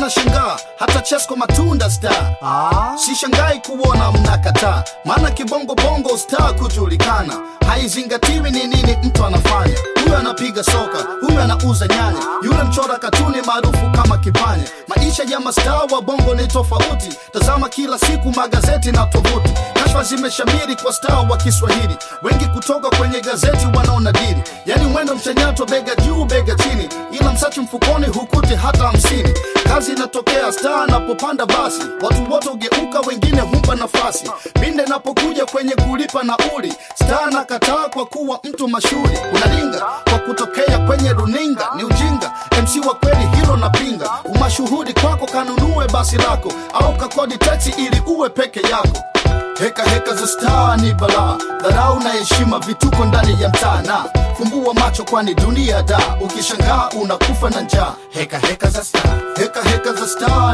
wanashangaa hata chesko matunda star. Sishangai kuona mnakataa maana kibongo bongo star kujulikana. Haizingatiwi ni nini mtu anafanya. Huyu anapiga soka huyu anauza nyanya. Yule mchora katuni maarufu kama kipanya. Maisha ya mastaa wa bongo ni tofauti. Tazama kila siku magazeti na tovuti. Kashfa zimeshamiri kwa staa wa kiswahili. Wengi kutoka kwenye gazeti wanaona diri yani mwendo mchanyato bega juu bega chini. Ila msachi mfukoni hukuti hata hamsini kazi inatokea staa napopanda basi. Watu wote ugeuka wengine humpa nafasi. Pinde napokuja kwenye kulipa nauli staa anakataa kwa kuwa mtu mashuhuri. Unalinga kwa kutokea kwenye runinga ni ujinga. Mc wa kweli hilo napinga. Umashuhudi kwako kanunue basi lako. Au kakodi taxi ili uwe peke yako. Heka heka za staa ni balaa. Dharau na heshima vituko ndani ya mtana. na fumbua macho kwani dunia da. Ukishangaa unakufa na njaa. Heka heka za staa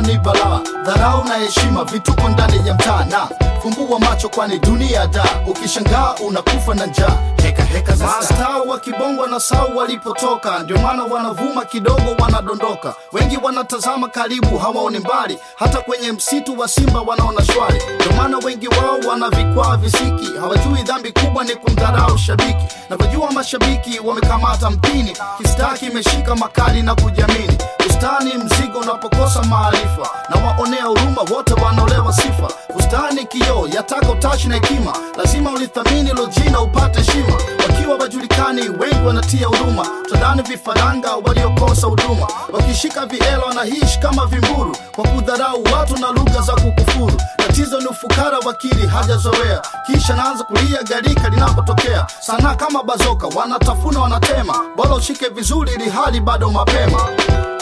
ni balaa dharau na heshima vituko ndani ya mtaa na fumbua macho kwani dunia da. Ukishangaa unakufa na njaa. Heka heka za mastaa wa kibongo na sau walipotoka. Ndio maana wanavuma kidogo wanadondoka. Wengi wanatazama karibu hawaoni mbali. Hata kwenye msitu wa simba wanaona shwari. Ndio maana wengi wao wana vikwaa visiki. Hawajui dhambi kubwa ni kumdharau shabiki. Navyojua mashabiki wamekamata mpini. Kistaa kimeshika makali na kujiamini ustani mzigo unapokosa maarifa. Na waonea huruma wote wanaolewa sifa. Ustani kioo yataka utashi na hekima. Lazima ulithamini lojina upate heshima. Wakiwa wajulikani wengi wanatia huruma. Tadhani vifaranga waliokosa huduma. Wakishika vielo wanaishi kama vimburu. Kwa kudharau watu na lugha za kukufuru. Tatizo ni ufukara wakili hajazoea. Kisha naanza kulia garika linapotokea. Sana kama bazoka wanatafuna wanatema. Bora ushike vizuri ili hali bado mapema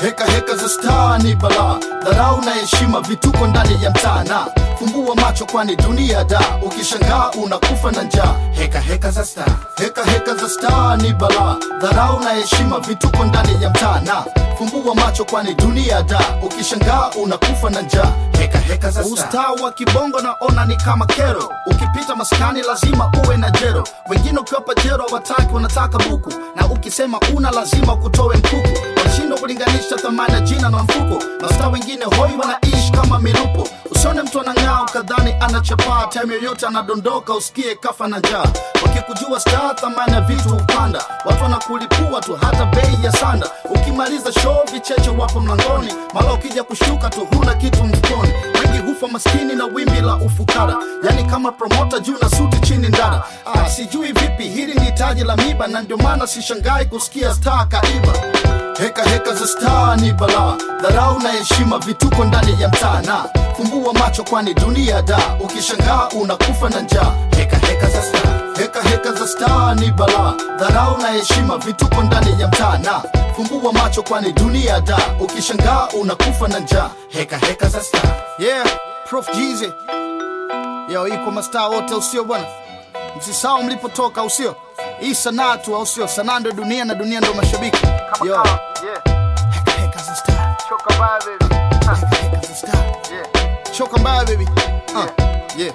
heka heka za staa ni balaa dharau na heshima vituko ndani ya mtana fungua macho kwani dunia da. Ukishangaa unakufa na njaa. Heka heka za staa heka heka za staa ni balaa dharau na heshima vituko ndani ya mtaa. Na fumbua macho kwani dunia da. Ukishangaa unakufa na njaa. Heka heka za staa ustaa wa kibongo naona ni kama kero. Ukipita maskani lazima uwe na jero. Wengine ukiwapa jero wataki wanataka buku. Na ukisema una lazima kutowe mkuku wanashindwa kulinganisha thamani ya jina na mfuko. Mastaa wengine hoi wanaishi kama milupo. Usione mtu anang'aa ukadhani anachapaa time yoyote anadondoka usikie kafa na njaa. Wakikujua staa thamani ya vitu hupanda. Watu wanakulipua tu hata bei ya sanda. Ukimaliza show vicheche wapo mlangoni. Mala ukija kushuka tu huna kitu mfukoni. Wengi hufa maskini na wimbi la ufukara. Yani kama promota juu na suti chini ndara. Ah, sijui vipi hili ni taji la miba. Na ndio maana sishangai kusikia staa kaiba. Heka heka za staa ni balaa. Dharau na heshima vituko ndani ya mtaa. Na fumbua macho kwani dunia da. Ukishangaa unakufa na njaa heka star ni balaa dharau na heshima vituko ndani ya mtaa. Na fumbua macho kwani dunia da. Ukishangaa unakufa na njaa. Heka heka za star, yeah prof jize yo iko mastaa wote usio bwana? Msisahau mlipotoka usio? Sio hii sanaa tu au sio? Sanaa ndo dunia na dunia ndo mashabiki. Yo. Yeah. heka heka za star, Choka baya baby. heka heka za star, Yeah. choka mbaya baby. Uh, yeah